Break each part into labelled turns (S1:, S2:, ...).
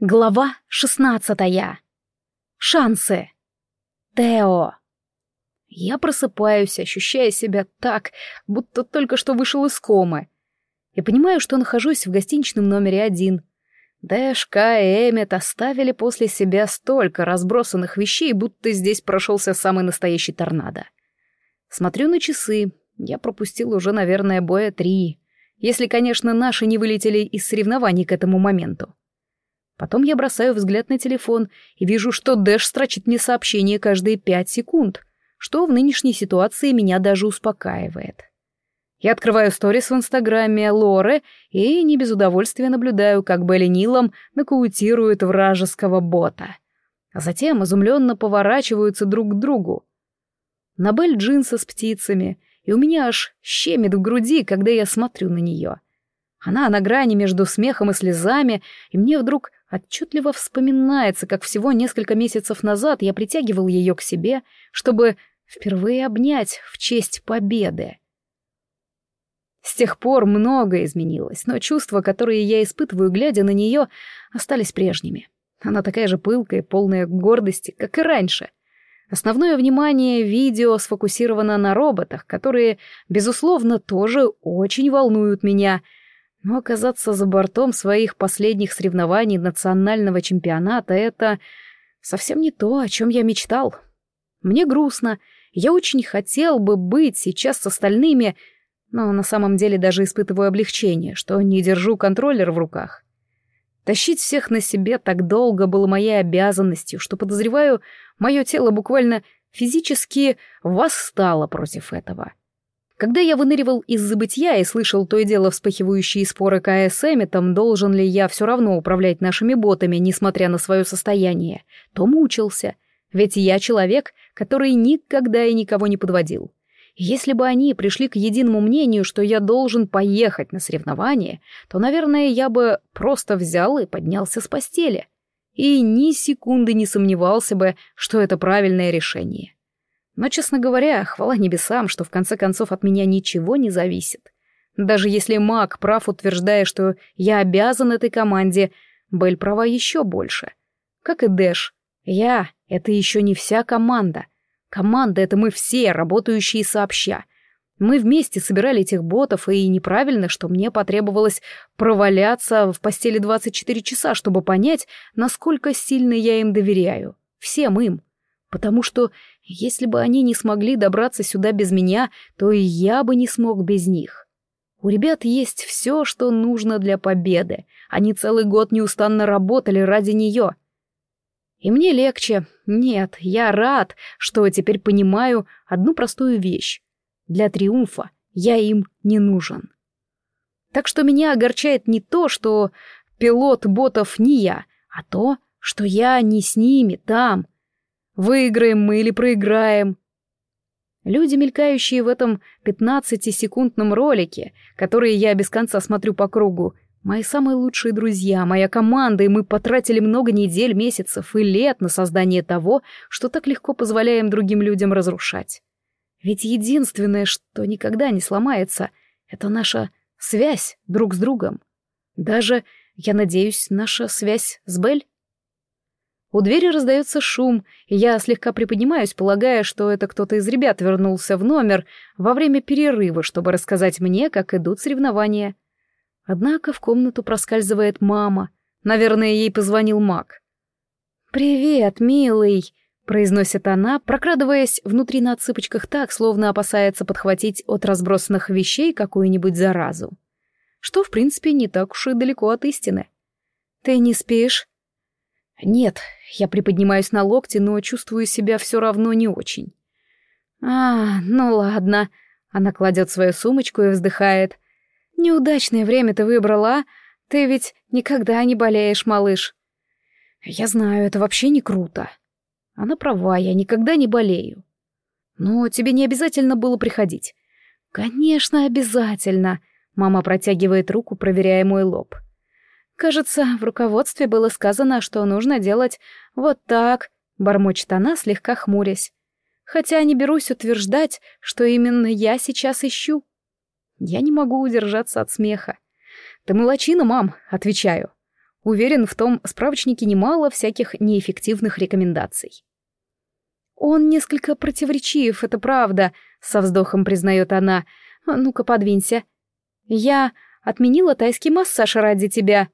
S1: Глава шестнадцатая. Шансы. Тео. Я просыпаюсь, ощущая себя так, будто только что вышел из комы. И понимаю, что нахожусь в гостиничном номере один. Дэш, Ка и Эммет оставили после себя столько разбросанных вещей, будто здесь прошелся самый настоящий торнадо. Смотрю на часы. Я пропустил уже, наверное, боя три. Если, конечно, наши не вылетели из соревнований к этому моменту. Потом я бросаю взгляд на телефон и вижу, что Дэш строчит мне сообщение каждые пять секунд, что в нынешней ситуации меня даже успокаивает. Я открываю сторис в инстаграме Лоры и не без удовольствия наблюдаю, как Белли Нилом нокаутирует вражеского бота. А затем изумленно поворачиваются друг к другу. На Белль джинсы с птицами, и у меня аж щемит в груди, когда я смотрю на нее. Она на грани между смехом и слезами, и мне вдруг Отчетливо вспоминается, как всего несколько месяцев назад я притягивал ее к себе, чтобы впервые обнять в честь победы. С тех пор многое изменилось, но чувства, которые я испытываю, глядя на нее, остались прежними. Она такая же пылкая, полная гордости, как и раньше. Основное внимание видео сфокусировано на роботах, которые, безусловно, тоже очень волнуют меня — но оказаться за бортом своих последних соревнований национального чемпионата — это совсем не то, о чем я мечтал. Мне грустно, я очень хотел бы быть сейчас с остальными, но на самом деле даже испытываю облегчение, что не держу контроллер в руках. Тащить всех на себе так долго было моей обязанностью, что, подозреваю, мое тело буквально физически восстало против этого. Когда я выныривал из забытья и слышал то и дело вспыхивающие споры КС Эмметом, должен ли я все равно управлять нашими ботами, несмотря на свое состояние, то мучился. Ведь я человек, который никогда и никого не подводил. Если бы они пришли к единому мнению, что я должен поехать на соревнования, то, наверное, я бы просто взял и поднялся с постели. И ни секунды не сомневался бы, что это правильное решение. Но, честно говоря, хвала небесам, что в конце концов от меня ничего не зависит. Даже если маг прав, утверждая, что я обязан этой команде, Бель права еще больше. Как и Дэш. Я — это еще не вся команда. Команда — это мы все, работающие сообща. Мы вместе собирали этих ботов, и неправильно, что мне потребовалось проваляться в постели 24 часа, чтобы понять, насколько сильно я им доверяю. Всем им. Потому что если бы они не смогли добраться сюда без меня, то и я бы не смог без них. У ребят есть все, что нужно для победы. Они целый год неустанно работали ради нее. И мне легче. Нет, я рад, что теперь понимаю одну простую вещь. Для триумфа я им не нужен. Так что меня огорчает не то, что пилот ботов не я, а то, что я не с ними там — Выиграем мы или проиграем. Люди, мелькающие в этом 15-секундном ролике, которые я без конца смотрю по кругу, мои самые лучшие друзья, моя команда, и мы потратили много недель, месяцев и лет на создание того, что так легко позволяем другим людям разрушать. Ведь единственное, что никогда не сломается, это наша связь друг с другом. Даже, я надеюсь, наша связь с Бель. У двери раздается шум, и я слегка приподнимаюсь, полагая, что это кто-то из ребят вернулся в номер во время перерыва, чтобы рассказать мне, как идут соревнования. Однако в комнату проскальзывает мама. Наверное, ей позвонил Мак. «Привет, милый», — произносит она, прокрадываясь внутри на цыпочках так, словно опасается подхватить от разбросанных вещей какую-нибудь заразу. Что, в принципе, не так уж и далеко от истины. «Ты не спишь?» «Нет, я приподнимаюсь на локте, но чувствую себя все равно не очень». «А, ну ладно». Она кладет свою сумочку и вздыхает. «Неудачное время ты выбрала? Ты ведь никогда не болеешь, малыш». «Я знаю, это вообще не круто». Она права, я никогда не болею. «Но тебе не обязательно было приходить». «Конечно, обязательно», — мама протягивает руку, проверяя мой лоб. Кажется, в руководстве было сказано, что нужно делать вот так, бормочет она, слегка хмурясь. Хотя не берусь утверждать, что именно я сейчас ищу. Я не могу удержаться от смеха. «Ты молочина, мам», — отвечаю. Уверен, в том справочнике немало всяких неэффективных рекомендаций. «Он несколько противоречив, это правда», — со вздохом признает она. «Ну-ка, подвинься. Я отменила тайский массаж ради тебя».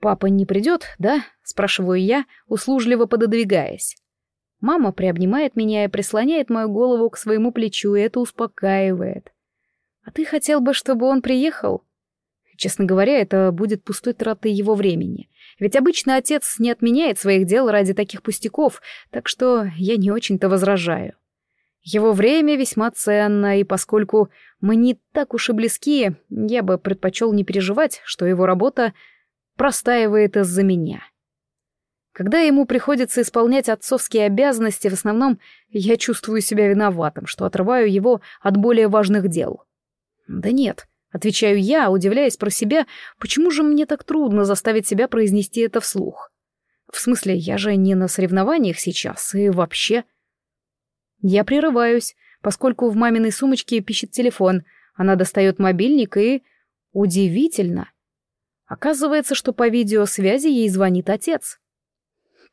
S1: «Папа не придет, да?» — спрашиваю я, услужливо пододвигаясь. Мама приобнимает меня и прислоняет мою голову к своему плечу, и это успокаивает. «А ты хотел бы, чтобы он приехал?» Честно говоря, это будет пустой тратой его времени. Ведь обычно отец не отменяет своих дел ради таких пустяков, так что я не очень-то возражаю. Его время весьма ценно, и поскольку мы не так уж и близки, я бы предпочел не переживать, что его работа простаивает из-за меня. Когда ему приходится исполнять отцовские обязанности, в основном я чувствую себя виноватым, что отрываю его от более важных дел. Да нет, Отвечаю я, удивляясь про себя, почему же мне так трудно заставить себя произнести это вслух. В смысле, я же не на соревнованиях сейчас, и вообще... Я прерываюсь, поскольку в маминой сумочке пищит телефон. Она достает мобильник и... Удивительно. Оказывается, что по видеосвязи ей звонит отец.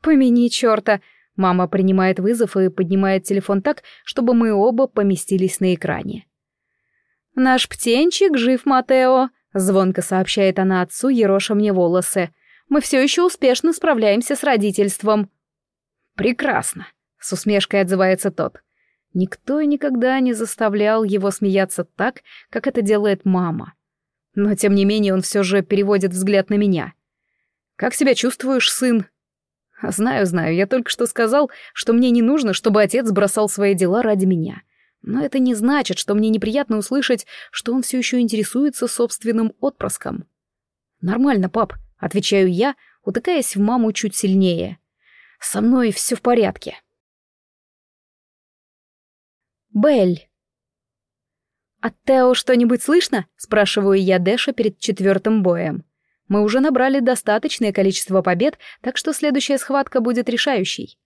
S1: «Помяни черта!» Мама принимает вызов и поднимает телефон так, чтобы мы оба поместились на экране. «Наш птенчик жив, Матео», — звонко сообщает она отцу, ероша мне волосы. «Мы все еще успешно справляемся с родительством». «Прекрасно», — с усмешкой отзывается тот. Никто и никогда не заставлял его смеяться так, как это делает мама. Но, тем не менее, он все же переводит взгляд на меня. «Как себя чувствуешь, сын?» «Знаю, знаю, я только что сказал, что мне не нужно, чтобы отец бросал свои дела ради меня. Но это не значит, что мне неприятно услышать, что он все еще интересуется собственным отпрыском. «Нормально, пап», — отвечаю я, утыкаясь в маму чуть сильнее. «Со мной все в порядке». Белль. «От Тео что-нибудь слышно?» — спрашиваю я Дэша перед четвертым боем. Мы уже набрали достаточное количество побед, так что следующая схватка будет решающей.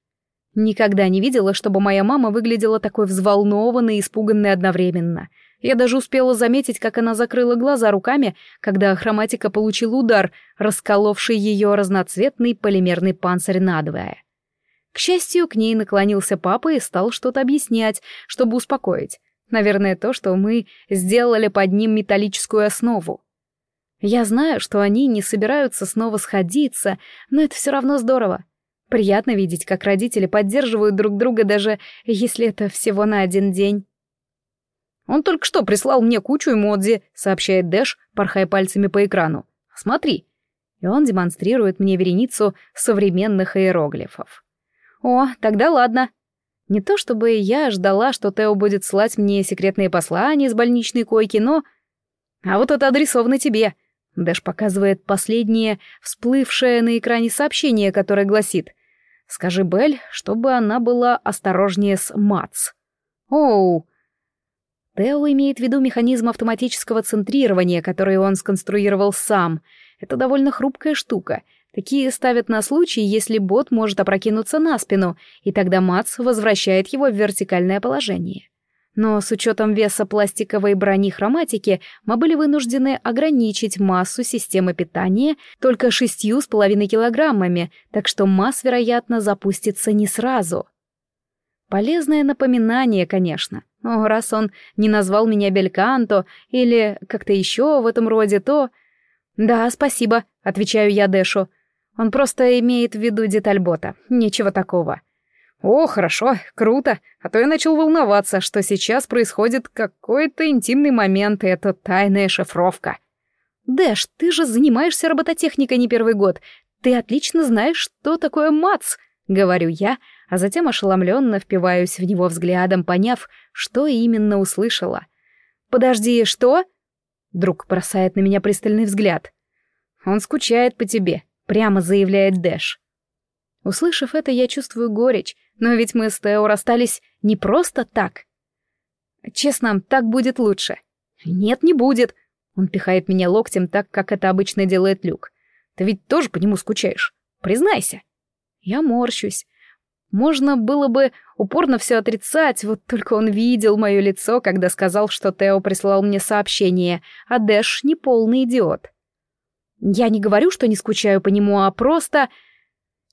S1: Никогда не видела, чтобы моя мама выглядела такой взволнованной и испуганной одновременно. Я даже успела заметить, как она закрыла глаза руками, когда хроматика получила удар, расколовший ее разноцветный полимерный панцирь надвое. К счастью, к ней наклонился папа и стал что-то объяснять, чтобы успокоить. Наверное, то, что мы сделали под ним металлическую основу. Я знаю, что они не собираются снова сходиться, но это все равно здорово. Приятно видеть, как родители поддерживают друг друга, даже если это всего на один день. «Он только что прислал мне кучу эмодзи», — сообщает Дэш, порхая пальцами по экрану. «Смотри». И он демонстрирует мне вереницу современных иероглифов. «О, тогда ладно». Не то чтобы я ждала, что Тео будет слать мне секретные послания с больничной койки, но... А вот это адресовано тебе. Дэш показывает последнее всплывшее на экране сообщение, которое гласит Скажи Белль, чтобы она была осторожнее с Мац. Оу. Тео имеет в виду механизм автоматического центрирования, который он сконструировал сам. Это довольно хрупкая штука. Такие ставят на случай, если бот может опрокинуться на спину, и тогда Мац возвращает его в вертикальное положение. Но с учетом веса пластиковой брони хроматики мы были вынуждены ограничить массу системы питания только шестью с половиной килограммами, так что масс, вероятно, запустится не сразу. Полезное напоминание, конечно, но раз он не назвал меня Бельканто или как-то еще в этом роде, то... «Да, спасибо», — отвечаю я Дэшу. Он просто имеет в виду деталь бота, ничего такого. «О, хорошо, круто, а то я начал волноваться, что сейчас происходит какой-то интимный момент, и это тайная шифровка». «Дэш, ты же занимаешься робототехникой не первый год. Ты отлично знаешь, что такое МАЦ», — говорю я, а затем ошеломленно впиваюсь в него взглядом, поняв, что именно услышала. «Подожди, что?» Друг бросает на меня пристальный взгляд. «Он скучает по тебе», — прямо заявляет Дэш. Услышав это, я чувствую горечь, но ведь мы с Тео расстались не просто так. Честно, так будет лучше. Нет, не будет. Он пихает меня локтем так, как это обычно делает Люк. Ты ведь тоже по нему скучаешь. Признайся. Я морщусь. Можно было бы упорно все отрицать, вот только он видел мое лицо, когда сказал, что Тео прислал мне сообщение, а Дэш не полный идиот. Я не говорю, что не скучаю по нему, а просто...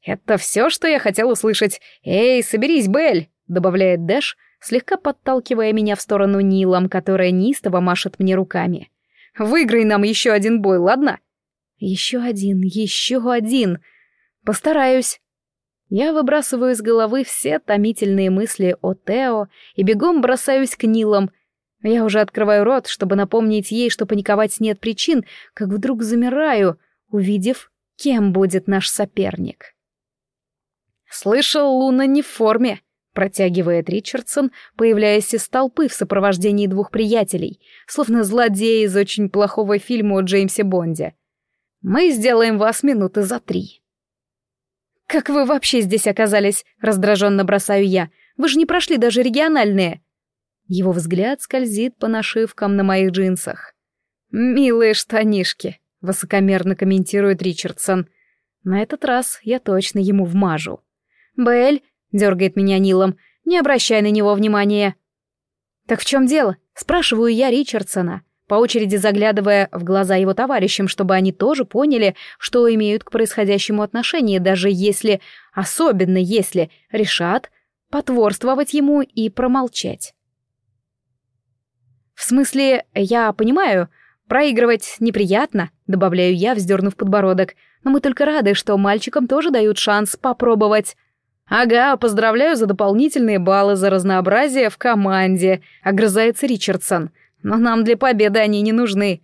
S1: «Это все, что я хотел услышать. Эй, соберись, Белль!» — добавляет Дэш, слегка подталкивая меня в сторону Нилом, которая неистово машет мне руками. «Выиграй нам еще один бой, ладно?» «Еще один, еще один. Постараюсь». Я выбрасываю из головы все томительные мысли о Тео и бегом бросаюсь к Нилам. Я уже открываю рот, чтобы напомнить ей, что паниковать нет причин, как вдруг замираю, увидев, кем будет наш соперник. «Слышал, Луна не в форме», — протягивает Ричардсон, появляясь из толпы в сопровождении двух приятелей, словно злодей из очень плохого фильма о Джеймсе Бонде. «Мы сделаем вас минуты за три». «Как вы вообще здесь оказались?» — раздраженно бросаю я. «Вы же не прошли даже региональные». Его взгляд скользит по нашивкам на моих джинсах. «Милые штанишки», — высокомерно комментирует Ричардсон. На этот раз я точно ему вмажу. «Белль», — дергает меня Нилом, — «не обращай на него внимания». «Так в чем дело?» — спрашиваю я Ричардсона, по очереди заглядывая в глаза его товарищам, чтобы они тоже поняли, что имеют к происходящему отношение, даже если, особенно если, решат потворствовать ему и промолчать. «В смысле, я понимаю, проигрывать неприятно», — добавляю я, вздернув подбородок, «но мы только рады, что мальчикам тоже дают шанс попробовать». «Ага, поздравляю за дополнительные баллы за разнообразие в команде», — огрызается Ричардсон. «Но нам для победы они не нужны».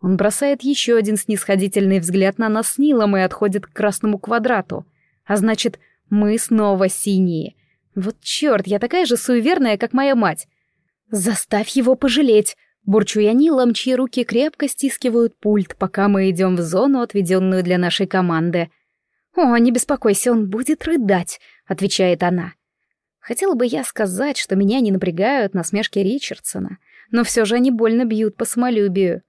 S1: Он бросает еще один снисходительный взгляд на нас с Нилом и отходит к красному квадрату. А значит, мы снова синие. Вот черт, я такая же суеверная, как моя мать. «Заставь его пожалеть!» Бурчу я Нилом, чьи руки крепко стискивают пульт, пока мы идем в зону, отведенную для нашей команды — «О, не беспокойся, он будет рыдать», — отвечает она. Хотела бы я сказать, что меня не напрягают насмешки Ричардсона, но все же они больно бьют по самолюбию.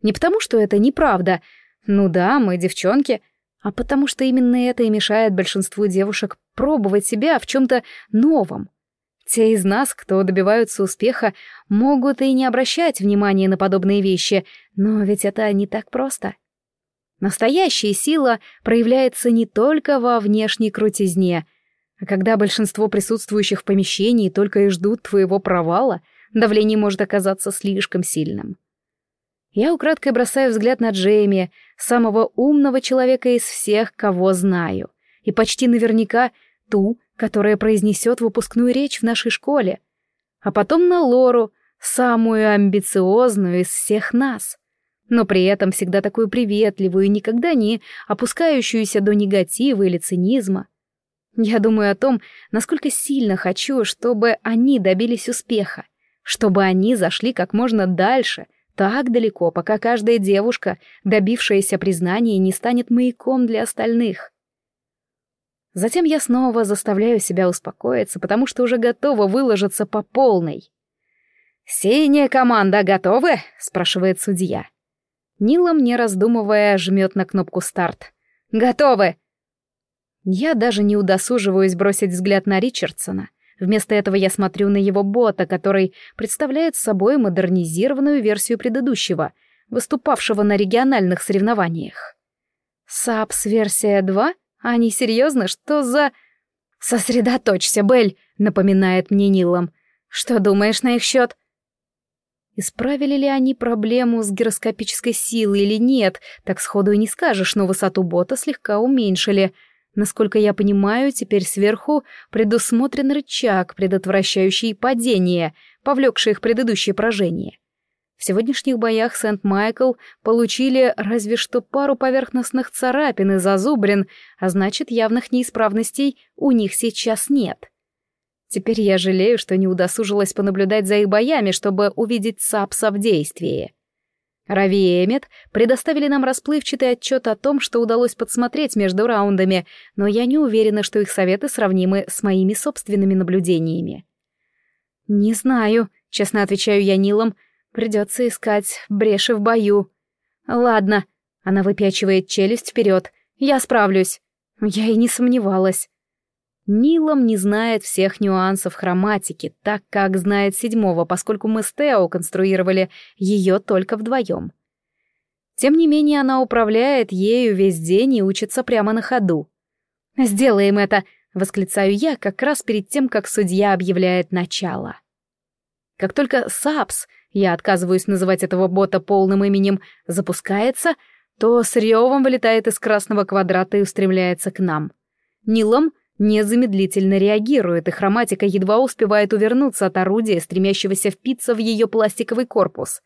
S1: Не потому, что это неправда. Ну да, мы девчонки, а потому что именно это и мешает большинству девушек пробовать себя в чем-то новом. Те из нас, кто добиваются успеха, могут и не обращать внимания на подобные вещи, но ведь это не так просто. Настоящая сила проявляется не только во внешней крутизне, а когда большинство присутствующих в помещении только и ждут твоего провала, давление может оказаться слишком сильным. Я украдкой бросаю взгляд на Джейми, самого умного человека из всех, кого знаю, и почти наверняка ту, которая произнесет выпускную речь в нашей школе, а потом на Лору, самую амбициозную из всех нас но при этом всегда такую приветливую и никогда не опускающуюся до негатива или цинизма. Я думаю о том, насколько сильно хочу, чтобы они добились успеха, чтобы они зашли как можно дальше, так далеко, пока каждая девушка, добившаяся признания, не станет маяком для остальных. Затем я снова заставляю себя успокоиться, потому что уже готова выложиться по полной. «Синяя команда готовы?» — спрашивает судья. Нила, не раздумывая, жмет на кнопку «Старт». «Готовы!» Я даже не удосуживаюсь бросить взгляд на Ричардсона. Вместо этого я смотрю на его бота, который представляет собой модернизированную версию предыдущего, выступавшего на региональных соревнованиях. САПС версия 2? Они серьезно? Что за... «Сосредоточься, Белль», — напоминает мне Нилом. «Что думаешь на их счет?» Исправили ли они проблему с гироскопической силой или нет, так сходу и не скажешь, но высоту бота слегка уменьшили. Насколько я понимаю, теперь сверху предусмотрен рычаг, предотвращающий падение, повлекшее их предыдущее поражение. В сегодняшних боях Сент-Майкл получили разве что пару поверхностных царапин и зазубрин, а значит, явных неисправностей у них сейчас нет. Теперь я жалею, что не удосужилась понаблюдать за их боями, чтобы увидеть Сапса в действии. Рави и Эммет предоставили нам расплывчатый отчет о том, что удалось подсмотреть между раундами, но я не уверена, что их советы сравнимы с моими собственными наблюдениями. «Не знаю», — честно отвечаю я Нилом, — «придется искать бреши в бою». «Ладно», — она выпячивает челюсть вперед, — «я справлюсь». Я и не сомневалась. Нилом не знает всех нюансов хроматики, так как знает седьмого, поскольку мы с Тео конструировали ее только вдвоем. Тем не менее, она управляет ею весь день и учится прямо на ходу. «Сделаем это!» — восклицаю я как раз перед тем, как судья объявляет начало. Как только САПС, я отказываюсь называть этого бота полным именем, запускается, то с ревом вылетает из красного квадрата и устремляется к нам. Нилом незамедлительно реагирует, и хроматика едва успевает увернуться от орудия, стремящегося впиться в ее пластиковый корпус.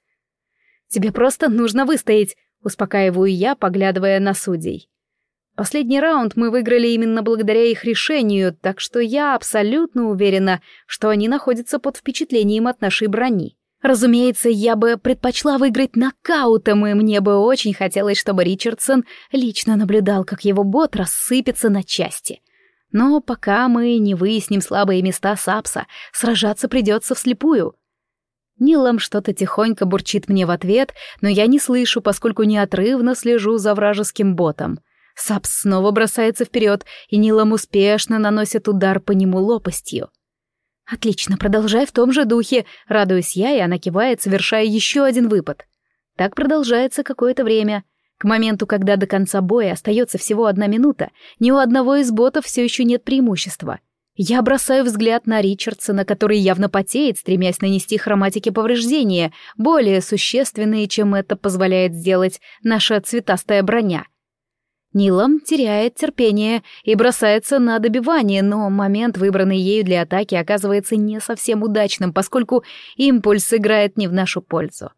S1: «Тебе просто нужно выстоять», — успокаиваю я, поглядывая на судей. Последний раунд мы выиграли именно благодаря их решению, так что я абсолютно уверена, что они находятся под впечатлением от нашей брони. Разумеется, я бы предпочла выиграть нокаутом, и мне бы очень хотелось, чтобы Ричардсон лично наблюдал, как его бот рассыпется на части. Но пока мы не выясним слабые места Сапса, сражаться придется вслепую. Нилом что-то тихонько бурчит мне в ответ, но я не слышу, поскольку неотрывно слежу за вражеским ботом. Сапс снова бросается вперед, и Нилом успешно наносит удар по нему лопастью. «Отлично, продолжай в том же духе», — радуюсь я, и она кивает, совершая еще один выпад. Так продолжается какое-то время — к моменту, когда до конца боя остается всего одна минута, ни у одного из ботов все еще нет преимущества. Я бросаю взгляд на Ричардсона, который явно потеет, стремясь нанести хроматике повреждения, более существенные, чем это позволяет сделать наша цветастая броня. Нилом теряет терпение и бросается на добивание, но момент, выбранный ею для атаки, оказывается не совсем удачным, поскольку импульс играет не в нашу пользу.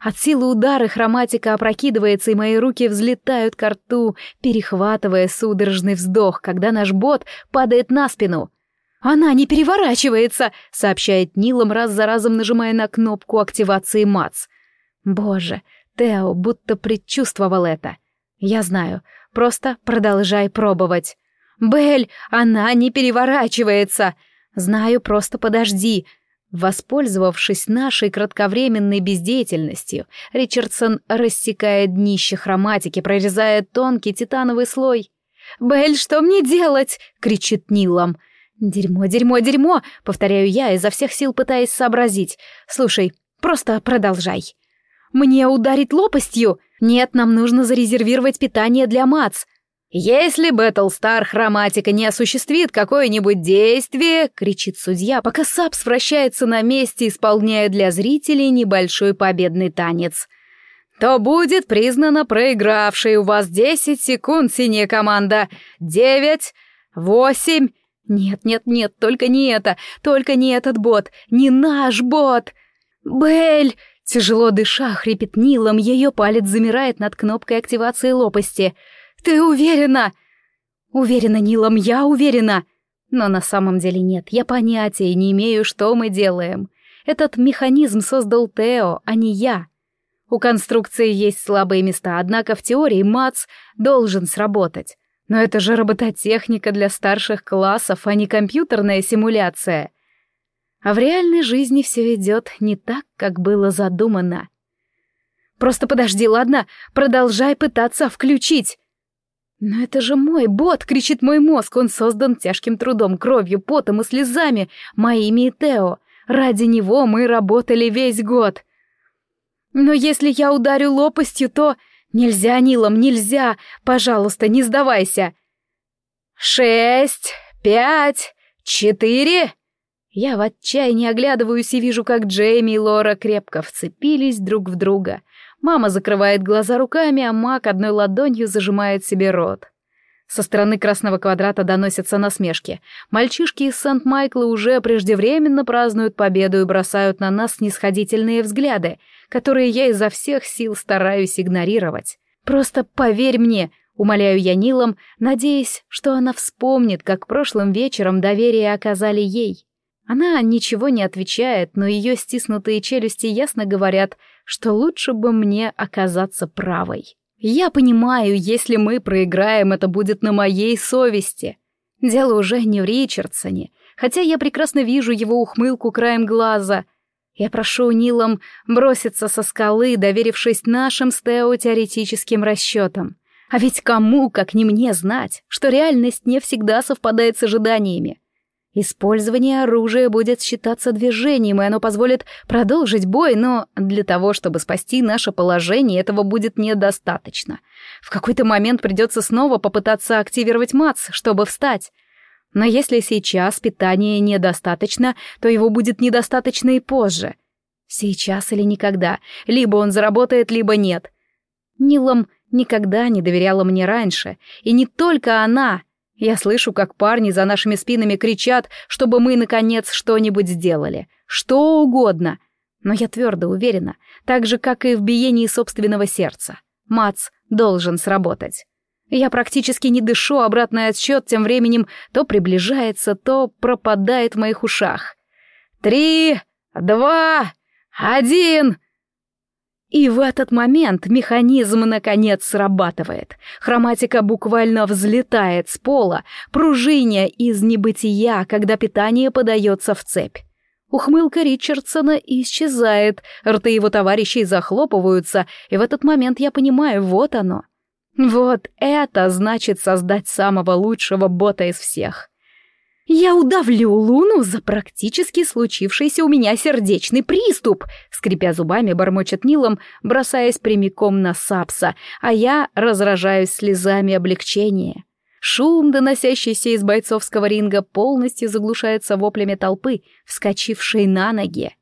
S1: От силы удара хроматика опрокидывается, и мои руки взлетают к рту, перехватывая судорожный вздох, когда наш бот падает на спину. «Она не переворачивается!» — сообщает Нилом, раз за разом нажимая на кнопку активации МАЦ. Боже, Тео будто предчувствовал это. Я знаю, просто продолжай пробовать. «Белль, она не переворачивается!» «Знаю, просто подожди!» Воспользовавшись нашей кратковременной бездеятельностью, Ричардсон рассекает днище хроматики, прорезая тонкий титановый слой. «Белль, что мне делать?» — кричит Нилом. «Дерьмо, дерьмо, дерьмо!» — повторяю я, изо всех сил пытаясь сообразить. «Слушай, просто продолжай». «Мне ударить лопастью?» «Нет, нам нужно зарезервировать питание для Мац. «Если Бэтлстар Хроматика не осуществит какое-нибудь действие», — кричит судья, пока Сапс вращается на месте, исполняя для зрителей небольшой победный танец, то будет признана проигравшей у вас 10 секунд, синяя команда. Девять, восемь... Нет, нет, нет, только не это, только не этот бот, не наш бот. Бель! Тяжело дыша, хрипит Нилом, ее палец замирает над кнопкой активации лопасти — «Ты уверена?» «Уверена, Нилом, я уверена!» Но на самом деле нет, я понятия не имею, что мы делаем. Этот механизм создал Тео, а не я. У конструкции есть слабые места, однако в теории МАЦ должен сработать. Но это же робототехника для старших классов, а не компьютерная симуляция. А в реальной жизни все идет не так, как было задумано. Просто подожди, ладно? Продолжай пытаться включить. «Но это же мой бот!» — кричит мой мозг. Он создан тяжким трудом, кровью, потом и слезами, моими и Тео. Ради него мы работали весь год. Но если я ударю лопастью, то... Нельзя, Нилом, нельзя! Пожалуйста, не сдавайся! Шесть, пять, четыре... Я в отчаянии оглядываюсь и вижу, как Джейми и Лора крепко вцепились друг в друга. Мама закрывает глаза руками, а Мак одной ладонью зажимает себе рот. Со стороны красного квадрата доносятся насмешки. Мальчишки из Сент-Майкла уже преждевременно празднуют победу и бросают на нас снисходительные взгляды, которые я изо всех сил стараюсь игнорировать. «Просто поверь мне», — умоляю я Нилом, надеясь, что она вспомнит, как прошлым вечером доверие оказали ей. Она ничего не отвечает, но ее стиснутые челюсти ясно говорят — что лучше бы мне оказаться правой. Я понимаю, если мы проиграем, это будет на моей совести. Дело уже не в Ричардсоне, хотя я прекрасно вижу его ухмылку краем глаза. Я прошу Нилом броситься со скалы, доверившись нашим стеотеоретическим расчетам. А ведь кому, как не мне, знать, что реальность не всегда совпадает с ожиданиями. Использование оружия будет считаться движением, и оно позволит продолжить бой, но для того, чтобы спасти наше положение, этого будет недостаточно. В какой-то момент придется снова попытаться активировать МАЦ, чтобы встать. Но если сейчас питания недостаточно, то его будет недостаточно и позже. Сейчас или никогда. Либо он заработает, либо нет. Нилам никогда не доверяла мне раньше. И не только она. Я слышу, как парни за нашими спинами кричат, чтобы мы, наконец, что-нибудь сделали. Что угодно. Но я твердо уверена, так же, как и в биении собственного сердца. Мац должен сработать. Я практически не дышу, обратный отсчет тем временем то приближается, то пропадает в моих ушах. «Три, два, один!» И в этот момент механизм наконец срабатывает. Хроматика буквально взлетает с пола, пружиня из небытия, когда питание подается в цепь. Ухмылка Ричардсона исчезает, рты его товарищей захлопываются, и в этот момент я понимаю, вот оно. Вот это значит создать самого лучшего бота из всех. «Я удавлю Луну за практически случившийся у меня сердечный приступ», скрипя зубами, бормочет Нилом, бросаясь прямиком на Сапса, а я разражаюсь слезами облегчения. Шум, доносящийся из бойцовского ринга, полностью заглушается воплями толпы, вскочившей на ноги.